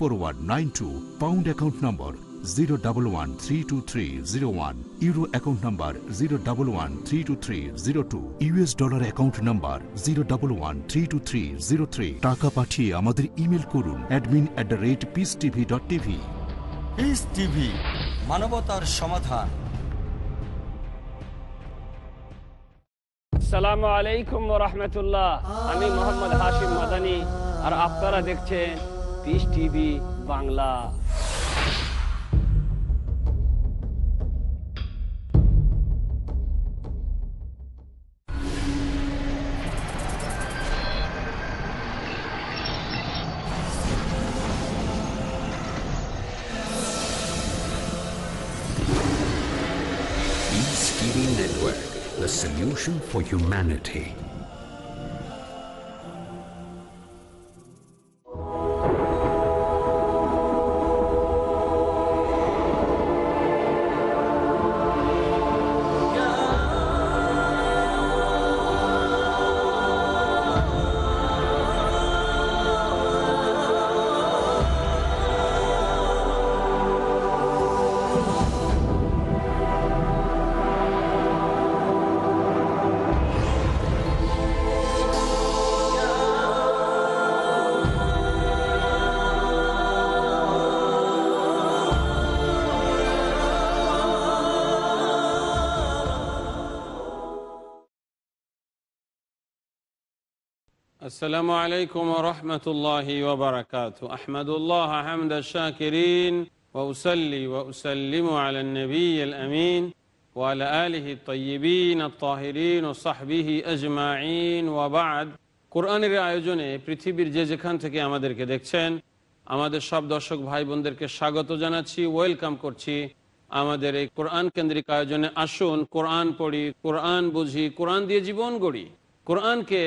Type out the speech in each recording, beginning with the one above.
Four one nine two pound account number zero double one three two three zero one euro account number zero double one three two three zero two US dollar account number zero double one three two three zero three টাকা পাঠিয়ে আমাদের email করুন admin at the rate peace TV dot TV peace TV মানবতার সমাধান। আসসালামু আলাইকুম রহমতুল্লাহ। আমি মোহাম্মদ হাশিম মাদানি আর আপনারা দেখছেন Peace TV Bangla Peace TV Network, the solution for humanity. السلام عليكم ورحمة الله وبركاته أحمد الله حمد الشاكرين وأسلي وأسلم على النبي الأمين وعلى آله الطيبين الطاهرين وصحبه أجمعين وبعد কোরআনের আয়োজনে পৃথিবীর যে যেখান থেকে আমাদেরকে দেখছেন আমাদের সব দর্শক ভাই বোনদেরকে স্বাগত জানাচ্ছি ওয়েলকাম করছি আমাদের এই কোরআন কেন্দ্রিক আয়োজনে আসুন কোরআন পড়ি কোরআন বুঝি কোরআন দিয়ে জীবন গড়ি কোরআনকে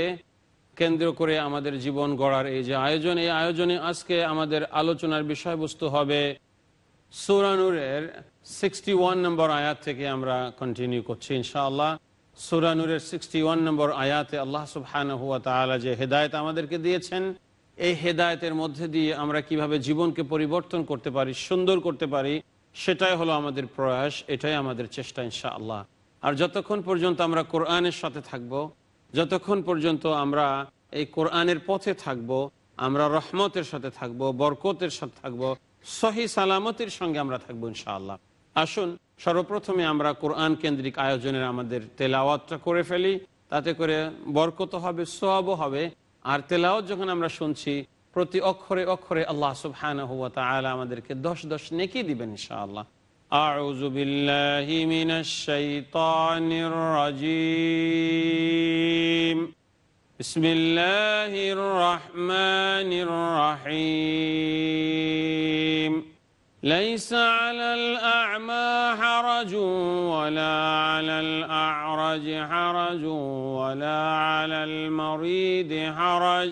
কেন্দ্র করে আমাদের জীবন গড়ার এই যে আয়োজন, এই আয়োজনে আজকে আমাদের আলোচনার বিষয়বস্তু হবে সুরানুরের সিক্সটি ওয়ান নম্বর আয়াত থেকে আমরা কন্টিনিউ করছি ইনশাআল্লাহ। সুরানুরের সিক্সটি ওয়ান নম্বর আয়াতে আল্লাহ সুবহান হুয়া তালা যে হেদায়ত আমাদেরকে দিয়েছেন, এই হেদায়তের মধ্যে দিয়ে আমরা কীভাবে জীবনকে পরিবর্তন করতে পারি, সুন্দর করতে পারি, সেটাই হলো আমাদের প্রয়াস, এটাই আমাদের চেষ্টা ইনশাআল্লাহ। আর যতক্ষণ পর্যন্ত আমরা কোরআনের সাথে থাকব যতক্ষণ পর্যন্ত আমরা এই কোরআনের পথে থাকব, আমরা রহমতের সাথে থাকব, বরকতের সাথে থাকব, সহি সালামতের সঙ্গে আমরা থাকব ইনশাআল্লাহ। আসুন, সর্বপ্রথমে আমরা কোরআন কেন্দ্রিক আয়োজনের আমাদের তেলাওয়াতটা করে ফেলি। তাতে করে বরকত হবে সোয়াবও হবে। আর তেলাওয়াত যখন আমরা শুনছি, প্রতি অক্ষরে অক্ষরে আল্লাহ সুবহানাহু ওয়া তাআলা আমাদেরকে দশ দশ নেকি দিবেন ইনশাআল্লাহ। أعوذ بالله من الشيطان الرجيم. بسم الله الرحمن الرحيم. ليس على الأعمى حرج ولا على الأعرج حرج ولا على المريض حرج.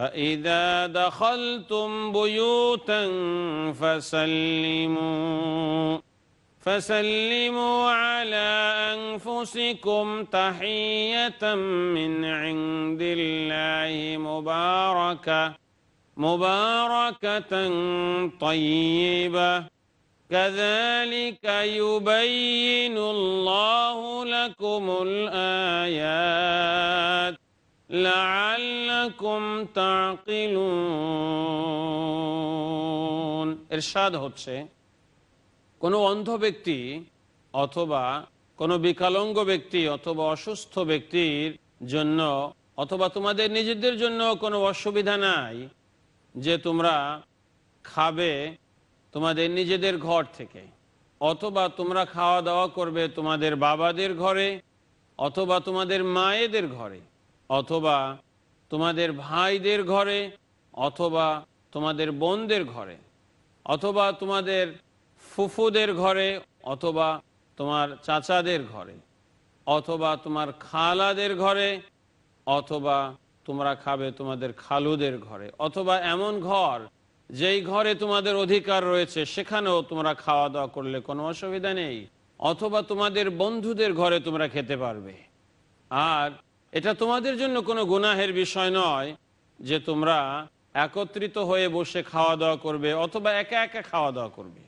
فإذا دخلتم بيوتا فسلموا فسلموا على أنفسكم تحية من عند الله مباركة مباركة طيبة. كذلك يبين الله لكم الآيات. এরশাদ হচ্ছে, কোনো অন্ধ ব্যক্তি অথবা কোনো বিকলাঙ্গ ব্যক্তি অথবা অসুস্থ ব্যক্তির জন্য অথবা তোমাদের নিজেদের জন্য কোনো অসুবিধা নাই যে তোমরা খাবে তোমাদের নিজেদের ঘর থেকে, অথবা তোমরা খাওয়া দাওয়া করবে তোমাদের বাবাদের ঘরে, অথবা তোমাদের মায়েদের ঘরে। অথবা তোমাদের ভাইদের ঘরে, অথবা তোমাদের বোনদের ঘরে, অথবা তোমাদের ফুফুদের ঘরে, অথবা তোমার চাচাদের ঘরে, অথবা তোমার খালাদের ঘরে, অথবা তোমরা খাবে তোমাদের খালুদের ঘরে, অথবা এমন ঘর যেই ঘরে তোমাদের অধিকার রয়েছে, সেখানেও তোমরা খাওয়া দাওয়া করলে কোনো অসুবিধা নেই, অথবা তোমাদের বন্ধুদের ঘরে তোমরা খেতে পারবে। আর এটা তোমাদের জন্য কোনো গুনাহের বিষয় নয় যে তোমরা একত্রিত হয়ে বসে খাওয়া দাওয়া করবে অথবা একা একা খাওয়া দাওয়া করবে।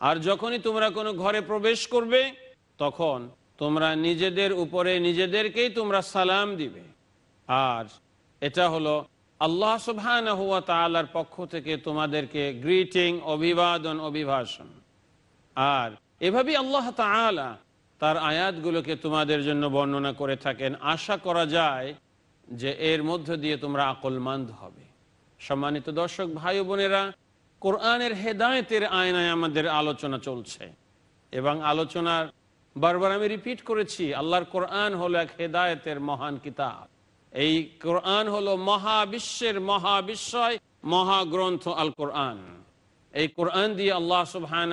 আর যখনই তোমরা কোনো ঘরে প্রবেশ করবে, তখন তোমরা নিজেদের উপরে নিজেদেরকেই তোমরা সালাম দিবে। আর এটা হলো আল্লাহ সুবহান হুয়া তালার পক্ষ থেকে তোমাদেরকে গ্রিটিং অভিবাদন, অভিভাষণ। আর এভাবেই আল্লাহ তাআলা তার আয়াতগুলোকে তোমাদের জন্য বর্ণনা করে থাকেন। আশা করা যায় যে এর মধ্য দিয়ে তোমরা আকলমান্দ হবে। সম্মানিত দর্শক, ভাই বোনেরা, কোরআনের হেদায়েতের আয়নায় আমাদের আলোচনা চলছে এবং আলোচনার বারবার আমি রিপিট করেছি, আল্লাহর কোরআন হলো এক হেদায়তের মহান কিতাব। এই কোরআন হলো মহাবিশ্বের মহাবিশ্বয়, মহাগ্রন্থ আল কোরআন এই কোরআন দিয়ে আল্লাহ সুবহান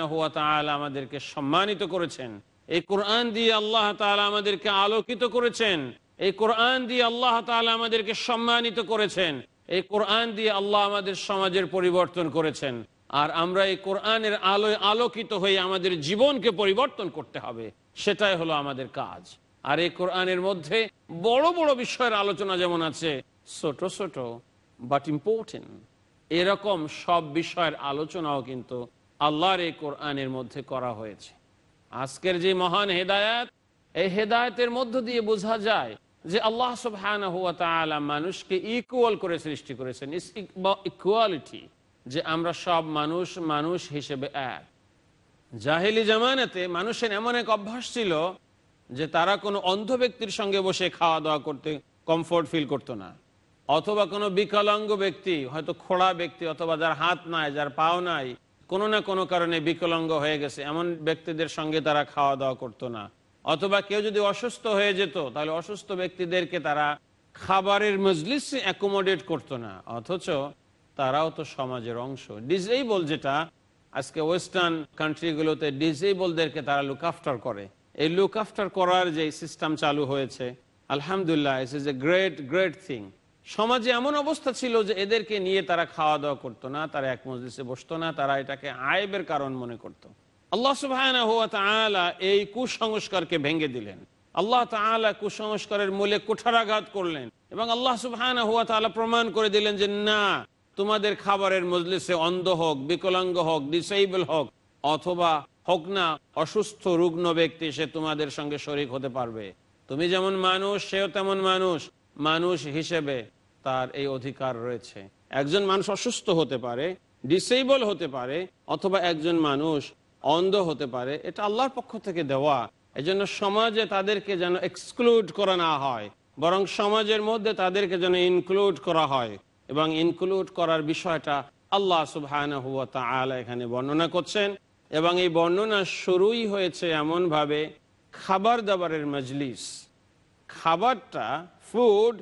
আমাদেরকে সম্মানিত করেছেন। এই কোরআন দিয়ে আল্লাহ তাআলা আমাদেরকে আলোকিত করেছেন। এই কোরআন দিয়ে আল্লাহ তাআলা আমাদেরকে সম্মানিত করেছেন। এই কোরআন দিয়ে আল্লাহ আমাদের সমাজের পরিবর্তন করেছেন। আর আমরা এই কোরআনের আলোয় আলোকিত হয়ে আমাদের জীবনকে পরিবর্তন করতে হবে। সেটাই হলো আমাদের কাজ। আর এই কোরআনের মধ্যে বড় বড় বিষয়ের আলোচনা যেমন আছে, ছোট ছোট বাট ইম্পর্টেন্ট এরকম সব বিষয়ের আলোচনাও কিন্তু আল্লাহর এই কোরআনের মধ্যে করা হয়েছে। আজকের যে মহান হেদায়াত, এই হেদায়তের মধ্য দিয়ে বোঝা যায় যে আল্লাহ তাআলা মানুষকে ইকুয়াল করে সৃষ্টি করেছেন। ইকুয়ালিটি যে আমরা সব মানুষ মানুষ হিসেবে এক। জাহেলি জামানাতে মানুষের এমন এক অভ্যাস ছিল যে তারা কোনো অন্ধ ব্যক্তির সঙ্গে বসে খাওয়া দাওয়া করতে কমফোর্ট ফিল করতো না। অথবা কোনো বিকলাঙ্গ ব্যক্তি, হয়তো খোড়া ব্যক্তি, অথবা যার হাত নাই, যার পাও নাই কোনো না কোনো কারণে বিকলাঙ্গ হয়ে গেছে। এমন ব্যক্তিদের সঙ্গে তারা খাওয়া দাওয়া করতো না। অথবা কেউ যদি অসুস্থ হয়ে যেত, তাহলে অসুস্থ ব্যক্তিদেরকে তারা খাবারের মজলিস অ্যাকোমোডেট করতো না। অথচ তারাও তো সমাজের অংশ। ডিজেবল যেটা, আজকে ওয়েস্টার্ন কান্ট্রিগুলোতে ডিজেবলদেরকে তারা লুক আফটার করে। এই লুক আফটার করার যে সিস্টেম চালু হয়েছে, আলহামদুলিল্লাহ is is a great great thing সমাজে এমন অবস্থা ছিল যে এদেরকে নিয়ে তারা খাওয়া দাওয়া করতো না, তারা এক মসজিদে বসতো না, তারা এটাকে আয়েবের কারণ মনে করতো। আল্লাহ সুবাহ এই কুসংস্কারকে ভেঙে দিলেন। আল্লাহ কুসংস্কারের মূলে কুঠারাঘাত করলেন এবং আল্লাহ সুবাহ প্রমাণ করে দিলেন যে না, তোমাদের খাবারের মজলিসে অন্ধ হোক, বিকলাঙ্গ হোক ডিসেবল হোক, অথবা হোক না, অসুস্থ, রুগ্ন ব্যক্তি সে তোমাদের সঙ্গে শরিক হতে পারবে। তুমি যেমন মানুষ, সেও তেমন মানুষ। মানুষ হিসেবে তার এই অধিকার রয়েছে। একজন মানুষ অসুস্থ হতে পারে ডিসেবল হতে পারে, অথবা একজন মানুষ অন্ধ হতে পারে, এটা আল্লাহর পক্ষ থেকে দেওয়া। এজন্য সমাজে তাদেরকে যেন এক্সক্লুড করা না হয়, বরং সমাজের মধ্যে তাদেরকে যেন ইনক্লুড করা হয়। এবং ইনক্লুড করার বিষয়টা আল্লাহ সুবাহ এখানে বর্ণনা করছেন। এবং এই বর্ণনা শুরুই হয়েছে এমনভাবে, খাবার দাবারের মজলিস। খাবারটা food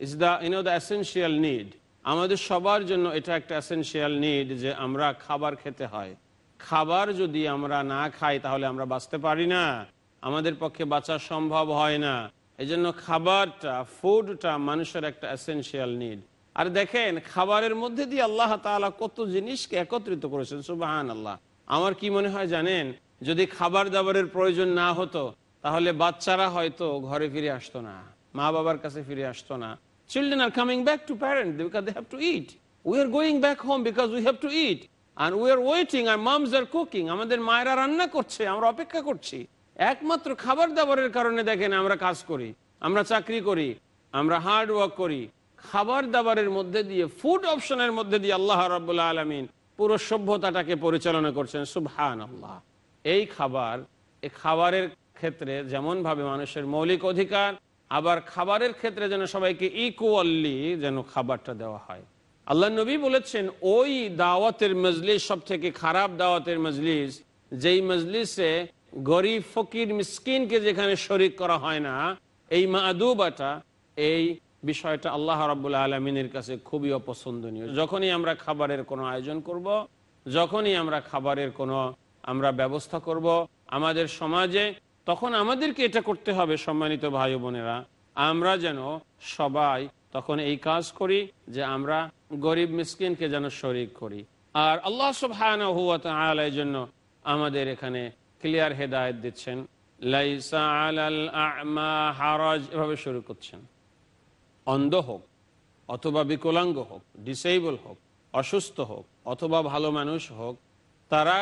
is the you know the essential need আমাদের সবার জন্য এটা একটা এসেন্সিয়াল নিড যে আমরা খাবার খেতে হয়। খাবার যদি আমরা না খাই তাহলে আমরা বাঁচতে পারি না। আমাদের পক্ষে বাঁচা সম্ভব হয় না। এই জন্য খাবারটা ফুডটা মানুষের একটা এসেন্সিয়াল নিড আর দেখেন, খাবারের মধ্যে দিয়ে আল্লাহ তালা কত জিনিসকে একত্রিত করেছেন সুবাহান আল্লাহ আমার কি মনে হয় জানেন, যদি খাবার দাবারের প্রয়োজন না হতো, তাহলে বাচ্চারা হয়তো ঘরে ফিরে আসতো না। মা বাবার কাছে ফিরে আসতো না। Children are coming back to parent because they have to eat we are going back home because we have to eat R we are waiting আর মামস আর কুকিং আমাদের মায়েরা রান্না করছে, আমরা অপেক্ষা করছি। একমাত্র খাবার দাবারের কারণে দেখেন আমরা কাজ করি, আমরা চাকরি করি, আমরা হার্ড ওয়ার্ক করি। খাবার দাবারের মধ্যে দিয়ে ফুড অপশনের মধ্যে দিয়ে আল্লাহ রাবুল্লাহ আলমিন পুরো সভ্যতাটাকে পরিচালনা করছেন সুবহান আল্লাহ এই খাবার, এই খাবারের ক্ষেত্রে যেমনভাবে মানুষের মৌলিক অধিকার আবার খাবারের ক্ষেত্রে যেন সবাইকে ইকুয়ালি যেন খাবারটা দেওয়া হয় আল্লাহ নবী বলেছেন, ওই দাওয়াতের মজলিস সব থেকে খারাপ দাওয়াতের মজলিস, যেই মজলিসে গরিব, ফকির, মিসকিনকে যেখানে শরিক করা হয় না, এই মাদুবাটা, এই বিষয়টা আল্লাহ রাবুল্লাহ আলমিনের কাছে খুবই অপছন্দনীয় যখনই আমরা খাবারের কোনো আয়োজন করব। যখনই আমরা খাবারের কোনো আমরা ব্যবস্থা করব, আমাদের সমাজে তখন আমাদেরকে এটা করতে হবে, সম্মানিত ভাই বোনেরা। আমরা যেন সবাই তখন এই কাজ করি যে আমরা গরিব মিসকিনকে যেন শরিক করি। আর আল্লাহ সুবহান জন্য আমাদের এখানে ক্লিয়ার হেদায়ত দিচ্ছেন। এভাবে শুরু করছেন। অন্ধ হোক, অথবা বিকলাঙ্গ হোক ডিসেবল হোক, অসুস্থ হোক, অথবা ভালো মানুষ হোক, তারা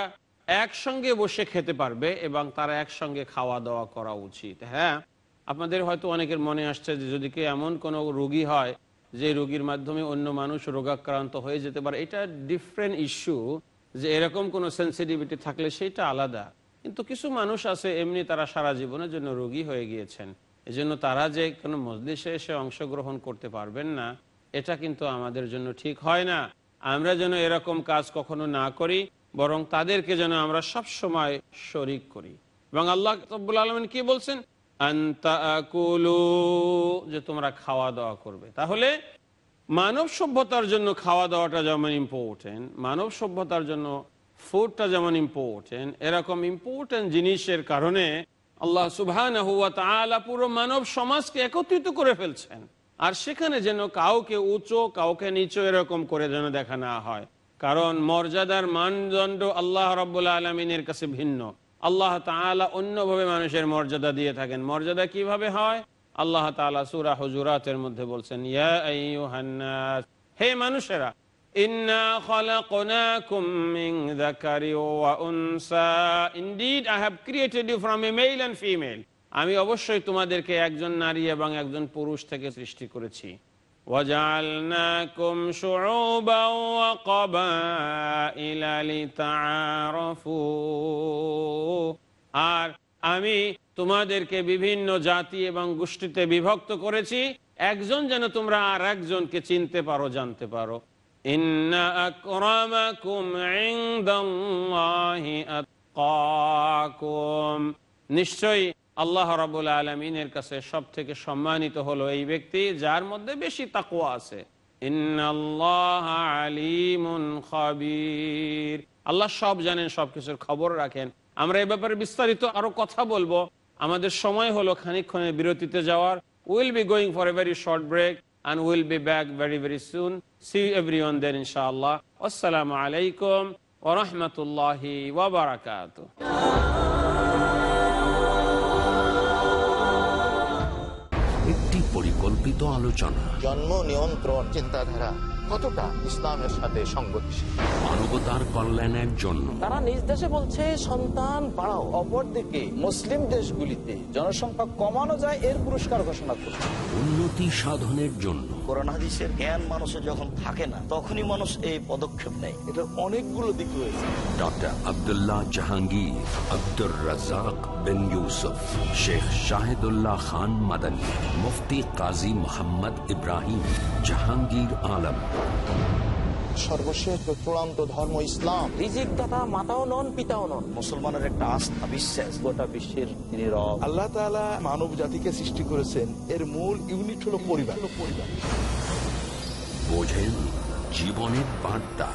একসঙ্গে বসে খেতে পারবে এবং তারা একসঙ্গে খাওয়া দাওয়া করা উচিত হ্যাঁ? আপনাদের হয়তো অনেকের মনে আসছে যে যদি কেউ এমন কোনো রোগী হয় যে রোগীর মাধ্যমে অন্য মানুষ রোগাক্রান্ত হয়ে যেতে পারে, এটা ডিফারেন্ট ইস্যু যে এরকম কোনো সেন্সিটিভিটি থাকলে সেটা আলাদা। কিন্তু কিছু মানুষ আছে, এমনি তারা সারা জীবনের জন্য রোগী হয়ে গিয়েছেন। এজন্য তারা যে কোনো মজলিসে এসে অংশগ্রহণ করতে পারবেন না, এটা কিন্তু আমাদের জন্য ঠিক হয় না। আমরা যেন এরকম কাজ কখনো না করি বরং তাদেরকে যেন আমরা সব সময় শরিক করি। এবং আল্লাহ তব্বুল আলমিন কি বলছেন? যে তোমরা খাওয়া দাওয়া করবে। তাহলে মানব সভ্যতার জন্য খাওয়া দাওয়াটা যেমন ইম্পর্টেন্ট মানব সভ্যতার জন্য ফুডটা যেমন ইম্পর্টেন্ট এরকম ইম্পর্টেন্ট জিনিসের কারণে আল্লাহ সুবহান পুরো মানব সমাজকে একত্রিত করে ফেলছেন। আর সেখানে যেন কাউকে উঁচু, কাউকে নিচু এরকম করে যেন দেখা না হয়। কারণ মর্যাদার মানদণ্ড আল্লাহ রব্বুল্লা আলমিনের কাছে ভিন্ন। আল্লাহ তালা অন্যভাবে মানুষের মর্যাদা দিয়ে থাকেন। মর্যাদা কীভাবে হয়? আল্লাহ তালা সুরা হজুরাতের মধ্যে বলছেন হে মানুষেরা আমি অবশ্যই তোমাদেরকে একজন নারী এবং একজন পুরুষ থেকে সৃষ্টি করেছি। وجعلناكم شعوبا وقبائل لتعارفوا আর আমি তোমাদেরকে বিভিন্ন জাতি এবং গোষ্ঠীতে বিভক্ত করেছি একজন যেন তোমরা আর একজনকে চিনতে পারো জানতে পারো নিশ্চয়ই আল্লাহ রাবুল আলমিনের কাছে সব থেকে সম্মানিত হলো এই ব্যক্তি যার মধ্যে বেশি তাকুয়া আছে আল্লাহ সব জানেন সবকিছুর খবর রাখেন আমরা এ ব্যাপারে বিস্তারিত আরও কথা বলব আমাদের সময় হলো খানিক্ষণের বিরতিতে যাওয়ার will be going for a very short break and we'll be back very, very soon. See everyone then, inshallah. Wassalamu alaikum wa rahmatullahi wa. আলোচনা জন্ম নিয়ন্ত্রণ চিন্তাধারা কতটা ইসলামের সাথে সংগতিশীল? মানবতার কল্যাণের জন্য। তারা নিজ দেশে বলছে সন্তান বাড়াও। অপরদিকে মুসলিম দেশগুলিতে জনসংখ্যা কমানো যায় এর পুরস্কার ঘোষণা করছে। উন্নতি সাধনের জন্য। কোরআন হাদিসের জ্ঞান মানুষের যখন থাকে না তখনই মানুষ এই পদক্ষেপ নেয়। এটার অনেকগুলো দিক রয়েছে। ডক্টর আবদুল্লাহ জাহাঙ্গীর আব্দুর রাজাক বিন ইউসুফ শেখ শাহিদুল্লাহ খান মাদানী মুফতি কাজী মোহাম্মদ ইব্রাহিম জাহাঙ্গীর আলম। সর্বশেষ চূড়ান্ত ধর্ম ইসলাম। রিজিক দাতা মাতাও নন পিতাও নন। মুসলমানের একটা আস্থা বিশ্বাস। গোটা বিশ্বের তিনি রব। আল্লাহ তাআলা মানব জাতিকে সৃষ্টি করেছেন। এর মূল ইউনিট হলো পরিবার। পরিবার বোঝেন জীবনের বার্তা।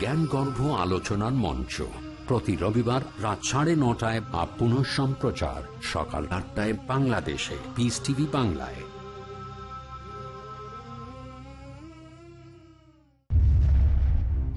জ্ঞানগর্ভ আলোচনার মঞ্চ। প্রতি রবিবার রাত সাড়ে নটায় বা পুনঃ সম্প্রচার সকাল আটটায় বাংলাদেশে। পিস টিভি বাংলায়।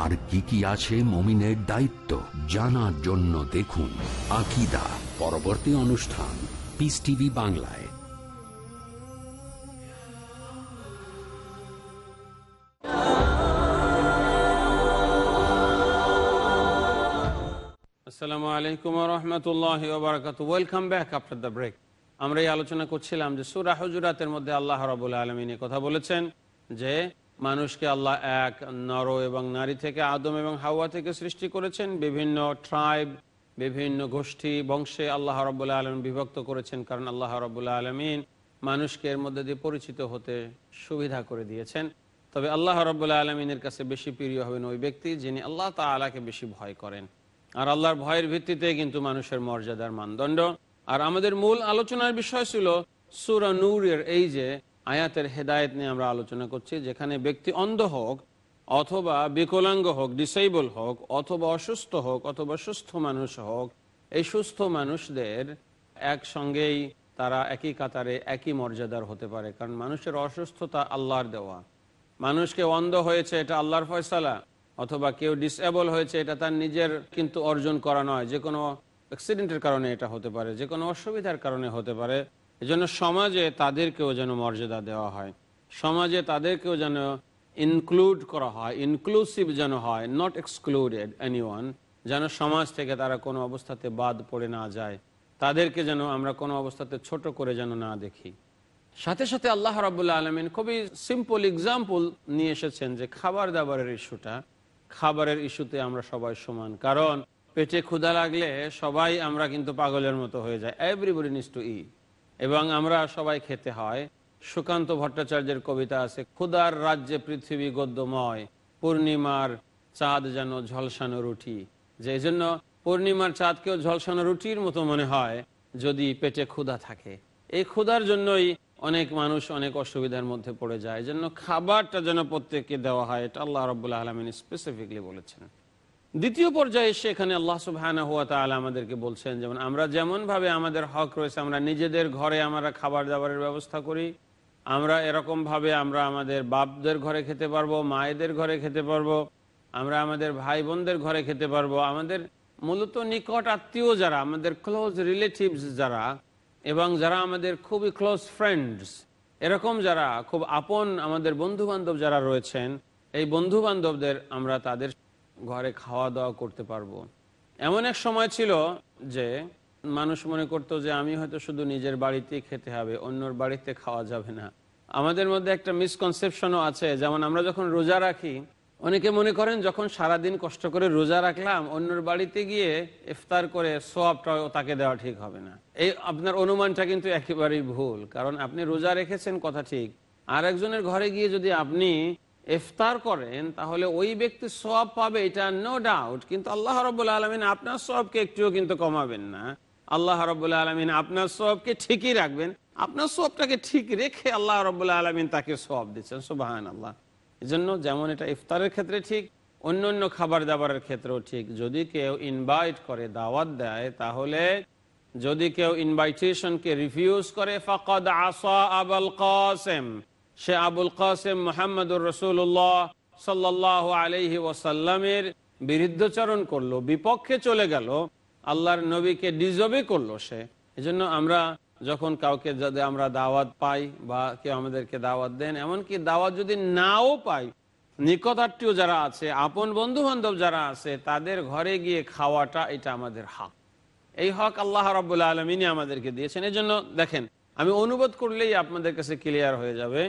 আর কি কি আছে মমিনের দায়িত্ব জানার জন্য দেখুন আকিদা, পরবর্তী অনুষ্ঠান পিস টিভি বাংলায়। আসসালামু আলাইকুম রহমতুল্লাহ welcome back after the break আমরা এই আলোচনা করছিলাম যে সুরা হুজুরাতের মধ্যে আল্লাহ রাবুল আলমিনী কথা বলেছেন যে মানুষকে আল্লাহ এক, নর এবং নারী থেকে আদম এবং হাওয়া থেকে সৃষ্টি করেছেন। বিভিন্ন ট্রাইব বিভিন্ন গোষ্ঠী, বংশে আল্লাহ রবুল্লা আলম বিভক্ত করেছেন কারণ আল্লাহ রবুল্লা আলমিন মানুষকে এর মধ্যে দিয়ে পরিচিত হতে সুবিধা করে দিয়েছেন। তবে আল্লাহ রবুল্লা আলমিনের কাছে বেশি প্রিয় হবেন ওই ব্যক্তি যিনি আল্লাহ তালাকে বেশি ভয় করেন। আর আল্লাহর ভয়ের ভিত্তিতে কিন্তু মানুষের মর্যাদার মানদণ্ড। আর আমাদের মূল আলোচনার বিষয় ছিল সুরা নূরের এই যে আয়াতের হেদায়েত নিয়ে আমরা আলোচনা করছি, যেখানে ব্যক্তি অন্ধ হোক অথবা বিকলাঙ্গ হোক ডিসেবল হোক, অথবা অসুস্থ হোক, অথবা সুস্থ মানুষ হোক, এই সুস্থ মানুষদের একসঙ্গেই তারা একই কাতারে একই মর্যাদার হতে পারে। কারণ মানুষের অসুস্থতা আল্লাহর দেওয়া। মানুষকে অন্ধ হয়েছে, এটা আল্লাহর ফয়সালা। অথবা কেউ ডিসেবল হয়েছে, এটা তার নিজের কিন্তু অর্জন করা নয়। যে কোনো অ্যাক্সিডেন্টের কারণে এটা হতে পারে যে কোনো অসুবিধার কারণে হতে পারে। এজন্য সমাজে তাদেরকেও যেন মর্যাদা দেওয়া হয়। সমাজে তাদেরকেও যেন ইনক্লুড করা হয় ইনক্লুসিভ যেন হয় নট এক্সক্লুডেড এনি যেন সমাজ থেকে তারা কোনো অবস্থাতে বাদ পড়ে না যায়। তাদেরকে যেন আমরা কোনো অবস্থাতে ছোট করে যেন না দেখি। সাথে সাথে আল্লাহ রাবুল্লাহ আলমিন খুবই সিম্পল এক্সাম্পল নিয়ে এসেছেন যে খাবার দাবারের ইস্যুটা, খাবারের ইস্যুতে আমরা সবাই সমান। কারণ পেটে ক্ষুধা লাগলে সবাই আমরা কিন্তু পাগলের মতো হয়ে যায় এভরিবডি নিস টু ই এবং আমরা সবাই খেতে হয়। সুকান্ত ভট্টাচার্যের কবিতা আছে ক্ষুদার রাজ্যে পৃথিবী গদ্যময়, পূর্ণিমার চাঁদ যেন ঝলসানো রুটি। যে জন্য পূর্ণিমার চাঁদকেও ঝলসানো রুটির মতো মনে হয়, যদি পেটে ক্ষুধা থাকে। এই ক্ষুধার জন্যই অনেক মানুষ অনেক অসুবিধার মধ্যে পড়ে যায়। এই জন্য খাবারটা যেন প্রত্যেককে দেওয়া হয়, এটা আল্লাহ রবাহ আলমিন স্পেসিফিকলি বলেছেন। দ্বিতীয় পর্যায়ে এসে এখানে আল্লাহ সুবাহান হুয়া তালা আমাদেরকে বলছেন, যেমন আমরা যেমন ভাবে আমাদের হক রয়েছে, আমরা নিজেদের ঘরে আমরা খাবার দাবারের ব্যবস্থা করি, আমরা এরকম ভাবে আমরা আমাদের বাপদের ঘরে খেতে পারব, মায়েদের ঘরে খেতে পারব, আমরা আমাদের ভাই বোনদের ঘরে খেতে পারব, আমাদের মূলত নিকট আত্মীয় যারা, আমাদের ক্লোজ রিলেটিভস যারা, এবং যারা আমাদের খুবই ক্লোজ ফ্রেন্ডস এরকম যারা, খুব আপন আমাদের বন্ধু বান্ধব যারা রয়েছেন, এই বন্ধু বান্ধবদের আমরা তাদের ঘরে খাওয়া দাওয়া করতে পারব। এমন এক সময় ছিল যে মানুষ মনে করতো যে আমি হয়তো শুধু নিজের বাড়িতেই খেতে হবে, অন্যর বাড়িতে খাওয়া যাবে না। আমাদের মধ্যে একটা মিসকনসেপশনও আছে, যেমন আমরা যখন রোজা রাখি, অনেকে মনে করেন যখন সারাদিন কষ্ট করে রোজা রাখলাম, অন্যর বাড়িতে গিয়ে ইফতার করে সোয়াবটা তাকে দেওয়া ঠিক হবে না। এই আপনার অনুমানটা কিন্তু একেবারেই ভুল, কারণ আপনি রোজা রেখেছেন, কথা ঠিক। আর একজনের ঘরে গিয়ে যদি আপনি ইফতার করেন, তাহলে ওই ব্যক্তি সব পাবে, এটা নো ডাউট কিন্তু আল্লাহ রবুল্লা আলমিন আপনার সবকে একটুও কিন্তু কমাবেন না। আল্লাহ রবুল্লা আলমিন আপনার সবকে ঠিকই রাখবেন। আপনার সবটাকে ঠিক রেখে আল্লাহ রবুল্লা আলমিন তাকে সব দিচ্ছেন সুবাহান আল্লাহ এই জন্য যেমন এটা ইফতারের ক্ষেত্রে ঠিক অন্য অন্য খাবার দাবারের ক্ষেত্রেও ঠিক। যদি কেউ ইনভাইট করে, দাওয়াত দেয়, তাহলে যদি কেউ ইনভাইটেশনকে রিফিউজ করে, ফকদ আসা আবুল কাসেম। সে আবুল কাসেম মোহাম্মদুর রসুল্লাহ সাল্লাহ আলহি ওয়াসাল্লামের বিরুদ্ধচরণ করল, বিপক্ষে চলে গেল, আল্লাহর নবীকে ডিজবে করল সে। এজন্য আমরা যখন কাউকে যদি আমরা দাওয়াত পাই বা কেউ আমাদেরকে দাওয়াত দেন, এমনকি দাওয়াত যদি নাও পাই, নিকটাত্মীয় যারা আছে, আপন বন্ধু বান্ধব যারা আছে, তাদের ঘরে গিয়ে খাওয়াটা এটা আমাদের হক। এই হক আল্লাহ রাবুল্লা আলমিনী আমাদেরকে দিয়েছেন। এই জন্য দেখেন, আমি অনুবাদ করলেই আপনাদের কাছে ক্লিয়ার হয়ে যাবে।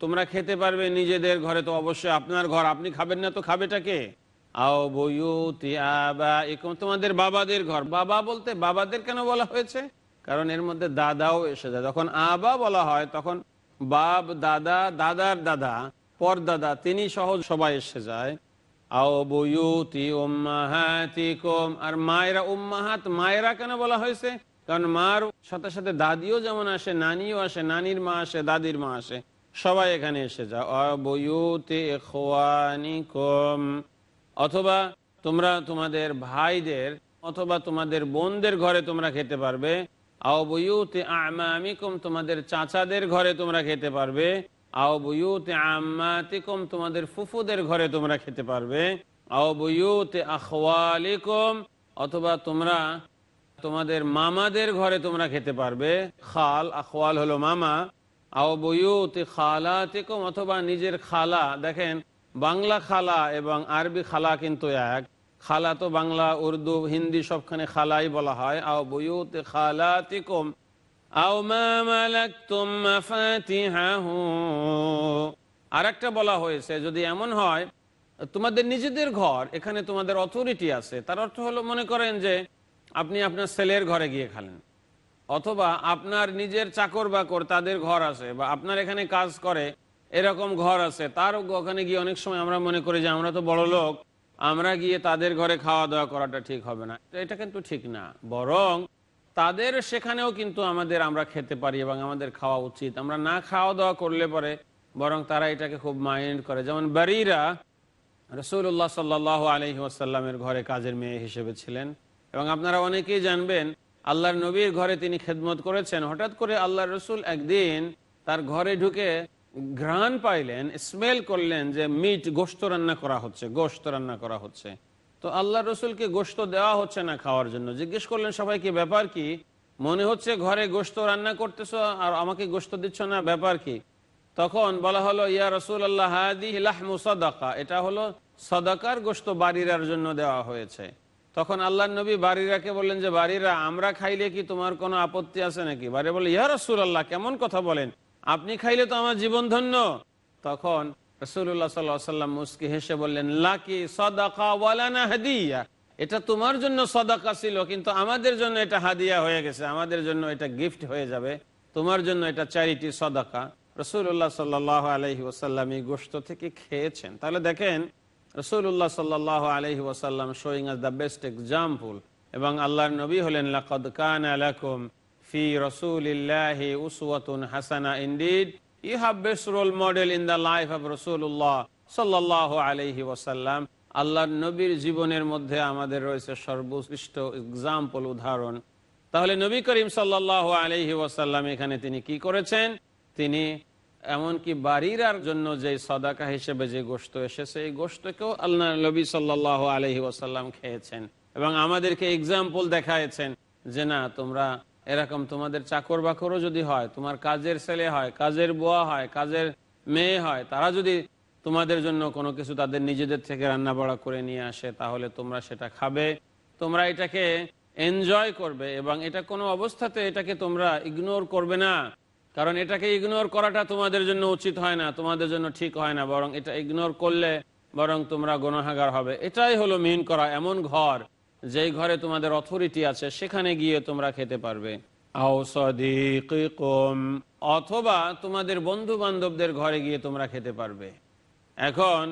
তোমরা খেতে পারবে নিজেদের ঘরে, তো অবশ্যই আপনার ঘর, আপনি খাবেন না তো খাবেটাকে আও বইতি আবা তোমাদের বাবাদের ঘর। বাবা বলতে বাবাদের কেন বলা হয়েছে? কারণ এর মধ্যে দাদাও এসে যায়। যখন আবা বলা হয়, তখন বাপ, দাদা, দাদার দাদা, পর দাদা, তিনি সহজ সবাই এসে যায়। আও বইতি উম্মাহাতিকুম। আর মায়েরা উম্মাহাত, মায়েরা কেন বলা হয়েছে? কারণ মার সাথে সাথে দাদিও যেমন আসে, নানিও আসে, নানির মা আসে, দাদির মা আসে, সবাই এখানে এসে যাও অথবা তোমরা তোমাদের ভাইদের অথবা তোমাদের বোনদের ঘরে তোমরা খেতে পারবে। তোমাদের চাচাদের ঘরে তোমরা খেতে পারবে। তোমাদের ফুফুদের ঘরে তোমরা খেতে পারবে। আও বইতে আখওয়ালিকুম, অথবা তোমরা তোমাদের মামাদের ঘরে তোমরা খেতে পারবে। খাল, আখওয়াল হলো মামা। আও বইতে খালাতিকুম, অথবা নিজের খালা। দেখেন, বাংলা খালা এবং আরবি খালা কিন্তু এক। খালা তো বাংলা, উর্দু, হিন্দি সবখানে খালাই বলা হয়। আও বইতে খালাতিকুম, আও মা মালাকতুম আর একটা বলা হয়েছে, যদি এমন হয়, তোমাদের নিজেদের ঘর, এখানে তোমাদের অথরিটি আছে। তার অর্থ হলো, মনে করেন যে আপনি আপনার ছেলের ঘরে গিয়ে খালেন। অথবা আপনার নিজের চাকর বাকর তাদের ঘর আছে বা আপনার এখানে কাজ করে, এরকম ঘর আছে, তার ওখানে গিয়ে অনেক সময় আমরা মনে করি যে আমরা তো বড় লোক, আমরা গিয়ে তাদের ঘরে খাওয়া দাওয়া করাটা ঠিক হবে না। এটা কিন্তু ঠিক না। বরং তাদের সেখানেও কিন্তু আমাদের আমরা খেতে পারি এবং আমাদের খাওয়া উচিত। আমরা না খাওয়া দাওয়া করলে পরে বরং তারা এটাকে খুব মাইন্ড করে। যেমন বাড়িরা রসুল্লাহ সাল্লাহ আলহি আসাল্লামের ঘরে কাজের মেয়ে হিসেবে ছিলেন। এবং আপনারা অনেকেই জানবেন, আল্লাহর নবীর ঘরে তিনি খেদমত করেছেন। হঠাৎ করে আল্লাহ রসুল একদিন তার ঘরে ঢুকে ঘ্রাণ পাইলেন স্মেল করলেন যে মিট গোস্ত রান্না করা হচ্ছে গোস্ত রান্না করা হচ্ছে। তো আল্লাহ রসুলকে গোস্ত দেওয়া হচ্ছে না খাওয়ার জন্য। জিজ্ঞেস করলেন সবাইকে ব্যাপার কি? মনে হচ্ছে ঘরে গোস্ত রান্না করতেছ আর আমাকে গোস্ত দিচ্ছ না, ব্যাপার কি? তখন বলা হলো, ইয়া রসুল আল্লাহ হাদি সদাকা। এটা হলো সদাকার গোস্ত বাড়িরার জন্য দেওয়া হয়েছে। তখন আল্লাহ নবী বাড়িরাকে বললেন যে বাড়িরা আমরা খাইলে কি তোমার কোনো আপত্তি আছে নাকি? বাড়ি বলে ইয়া রসুল আল্লাহ কেমন কথা বলেন? আপনি খাইলে তো আমার জীবন ধন্য। তখন রসুল্লাহ সাল্লাম মুসকি হেসে বললেন, লাকি সদাকা ওয়ালানা হাদিয়া? এটা তোমার জন্য সদাকা ছিল, কিন্তু আমাদের জন্য এটা হাদিয়া হয়ে গেছে। আমাদের জন্য এটা গিফট হয়ে যাবে। তোমার জন্য এটা চ্যারিটি সদাকা। রসুল্লাহ সাল্লাহ আলহি ওসাল্লাম এই গোষ্ঠ থেকে খেয়েছেন। তাহলে দেখেন রসুল্লাহ সাল্লাহ আলহি ওসাল্লাম শোয়িং আজ দ্য বেস্ট এক্সাম্পল এবং আল্লাহর নবী হলেন, লাকদ কান আলাকুম ফি রসুলিল্লাহি উসওয়াতুন হাসানা indeed you have best role model in the life of রসুল্লাহ সাল্লাহ আলহি ওসাল্লাম আল্লাহর নবীর জীবনের মধ্যে আমাদের রয়েছে সর্বোৎকৃষ্ট এক্সাম্পল উদাহরণ। তাহলে নবী করিম সাল্লাহ আলহি ওসাল্লাম এখানে তিনি কি করেছেন? তিনি এমনকি বাড়ির জন্য যে সদাকা হিসেবে যে গোস্ত এসেছে, এই গোস্তকেও আল্লাহ নবী সাল্লাহ আলহি ওসাল্লাম খেয়েছেন। এবং আমাদেরকে এক্সাম্পল দেখাইছেন যে না, তোমরা এরকম তোমাদের চাকর বাকরও যদি হয়, তোমার কাজের ছেলে হয়, কাজের বোয়া হয়, কাজের মেয়ে হয়, তারা যদি তোমাদের জন্য কোনো কিছু তাদের নিজেদের থেকে রান্না বাড়া করে নিয়ে আসে, তাহলে তোমরা সেটা খাবে, তোমরা এটাকে এনজয় করবে এবং এটা কোনো অবস্থাতে এটাকে তোমরা ইগনোর করবে না। কারণ এটাকে ইগনোর করাটা তোমাদের জন্য উচিত হয় না, তোমাদের জন্য ঠিক হয় না, বরং এটা ইগনোর করলে বরং তোমরা গণহাগার হবে। এটাই হলো মিন করা, এমন ঘর যেই ঘরে তোমাদের অথরিটি আছে, সেখানে গিয়ে তোমরা খেতে পারবে। অথবা তোমাদের বন্ধু বান্ধবদের ঘরে গিয়ে তোমরা খেতে পারবে। এখন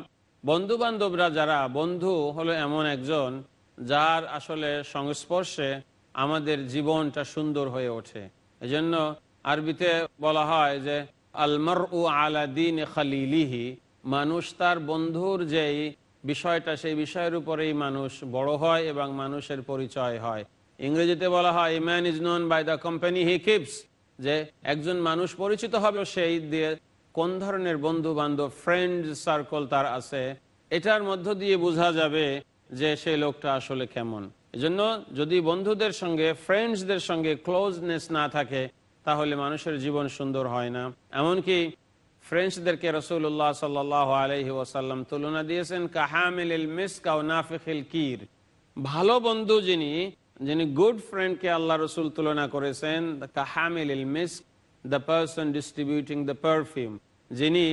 বন্ধু বান্ধবরা যারা, বন্ধু হলো এমন একজন যার আসলে সংস্পর্শে আমাদের জীবনটা সুন্দর হয়ে ওঠে। এজন্য আরবিতে বলা হয় যে আলমর উ আলাদিন খালিলিহি, মানুষ তার বন্ধুর যেই বিষয়টা, সেই বিষয়ের উপরেই মানুষ বড় হয় এবং মানুষের পরিচয় হয়। ইংরেজিতে বলা হয় man is known by the company he keeps যে, একজন মানুষ পরিচিত হবে সেই দিয়ে কোন ধরনের বন্ধু বান্ধব ফ্রেন্ড সার্কেল তার আছে, এটার মধ্য দিয়ে বোঝা যাবে যে সেই লোকটা আসলে কেমন। এজন্য যদি বন্ধুদের সঙ্গে ফ্রেন্ডসদের সঙ্গে ক্লোজনেস না থাকে তাহলে মানুষের জীবন সুন্দর হয় না। এমনকি ফ্রেন্ডসদেরকে রসুল্লাহ সাল্লাহ আলহি ওয়াসাল্লাম তুলনা দিয়েছেন কাহামিল কির। ভালো বন্ধু যিনি যিনি গুড ফ্রেন্ডকে আল্লাহ রসুল তুলনা করেছেন কাহামিল the person distributing the perfume, যিনি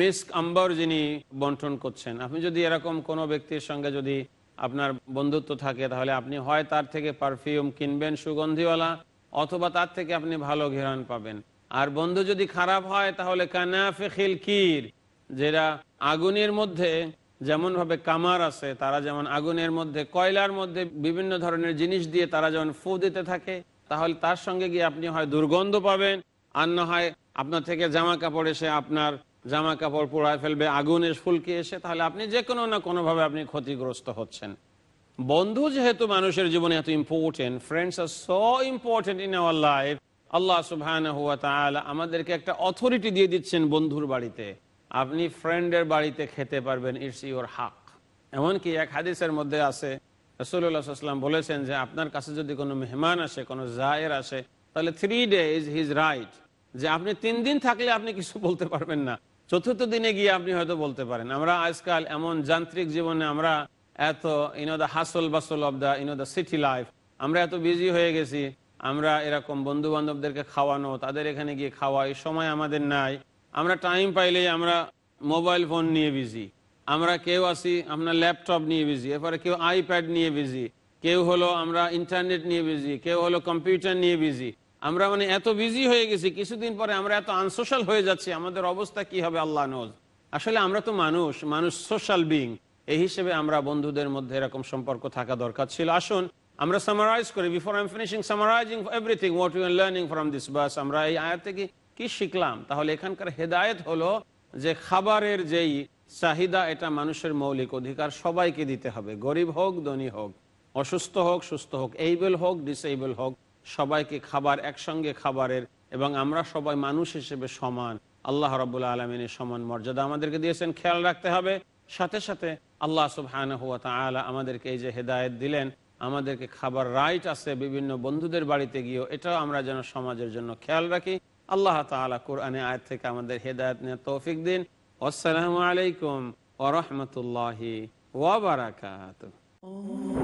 মিস্ক আম্বর যিনি বন্টন করছেন। আপনি যদি এরকম কোনো ব্যক্তির সঙ্গে যদি আপনার বন্ধুত্ব থাকে, তাহলে আপনি হয় তার থেকে পারফিউম কিনবেন সুগন্ধিওয়ালা অথবা তার থেকে আপনি ভালো ঘেরান পাবেন। আর বন্ধু যদি খারাপ হয়, তাহলে কানাফিল কির যেটা আগুনের মধ্যে যেমন ভাবে কামার আছে, তারা যেমন আগুনের মধ্যে কয়লার মধ্যে বিভিন্ন ধরনের জিনিস দিয়ে তারা যেমন ফু দিতে থাকে, তাহলে তার সঙ্গে গিয়ে আপনি হয় দুর্গন্ধ পাবেন, আর না হয় আপনার থেকে জামা কাপড় এসে আপনার জামা কাপড় পোড়ায় ফেলবে, আগুনের ফুলকে এসে, তাহলে আপনি যে কোনো না কোনোভাবে আপনি ক্ষতিগ্রস্ত হচ্ছেন। বন্ধু যেহেতু মানুষের জীবনে এত important friends are so important in our life আল্লাহ সুবহান আমাদেরকে একটা অথরিটি দিয়ে দিচ্ছেন বন্ধুর বাড়িতে। আপনি ফ্রেন্ডের বাড়িতে খেতে পারবেন ইটস ইউর হাক এমনকি এক হাদিসের মধ্যে আছে রসুল্লাহাম বলেছেন যে, আপনার কাছে যদি কোনো মেহমান আসে, কোনো জায়ের আসে, তাহলে three day is his right যে আপনি তিন দিন থাকলে আপনি কিছু বলতে পারবেন না। চতুর্থ দিনে গিয়ে আপনি হয়তো বলতে পারেন। আমরা আজকাল এমন যান্ত্রিক জীবনে আমরা এত into the hustle bustle of the into the city life আমরা এত বিজি হয়ে গেছি, আমরা এরকম বন্ধু বান্ধবদেরকে খাওয়ানো, তাদের এখানে গিয়ে খাওয়া, এই সময় আমাদের নাই। আমরা টাইম পাইলেই আমরা মোবাইল ফোন নিয়ে বিজি আমরা কেউ আসি আপনার ল্যাপটপ নিয়ে বিজি এরপরে কেউ আইপ্যাড নিয়ে বিজি কেউ হলো আমরা ইন্টারনেট নিয়ে বিজি কেউ হলো কম্পিউটার নিয়ে বিজি আমরা মানে এত বিজি হয়ে গেছি, কিছুদিন পরে আমরা এত আনসোশ্যাল হয়ে যাচ্ছি, আমাদের অবস্থা কি হবে আল্লাহ নোজ আসলে আমরা তো মানুষ মানুষ সোশ্যাল বিং এই হিসেবে আমরা বন্ধুদের মধ্যে এরকম সম্পর্ক থাকা দরকার ছিল। আসুন, আমরা সামারাইজ করি। Before I am finishing summarising everything what you are learning from this বাস আমরা এই আয়াত থেকে কি শিখলাম? তাহলে এখানকার হেদায়েত হলো যে খাবারের যেই চাহিদা, এটা মানুষের মৌলিক অধিকার, সবাইকে দিতে হবে। গরিব হোক, ধনী হোক, অসুস্থ হোক, সুস্থ হোক এইবেল হোক ডিসেবল হোক, সবাইকে খাবার, একসঙ্গে খাবারের, এবং আমরা সবাই মানুষ হিসেবে সমান। আল্লাহ রবুল্লা আলমিনের সমান মর্যাদা আমাদেরকে দিয়েছেন। খেয়াল রাখতে হবে। সাথে সাথে আল্লাহ সুহান হুয়া আমাদেরকে এই যে হেদায়ত দিলেন, আমাদেরকে খাবার রাইট আছে বিভিন্ন বন্ধুদের বাড়িতে গিয়েও, এটাও আমরা যেন সমাজের জন্য খেয়াল রাখি। আল্লাহ তালা কোরআনে আয়াত থেকে আমাদের হেদায়ত নিয়ে তৌফিক দিন। আসসালামু আলাইকুম ওরহমতুল্লাহি ওয়াবারাকাত Oh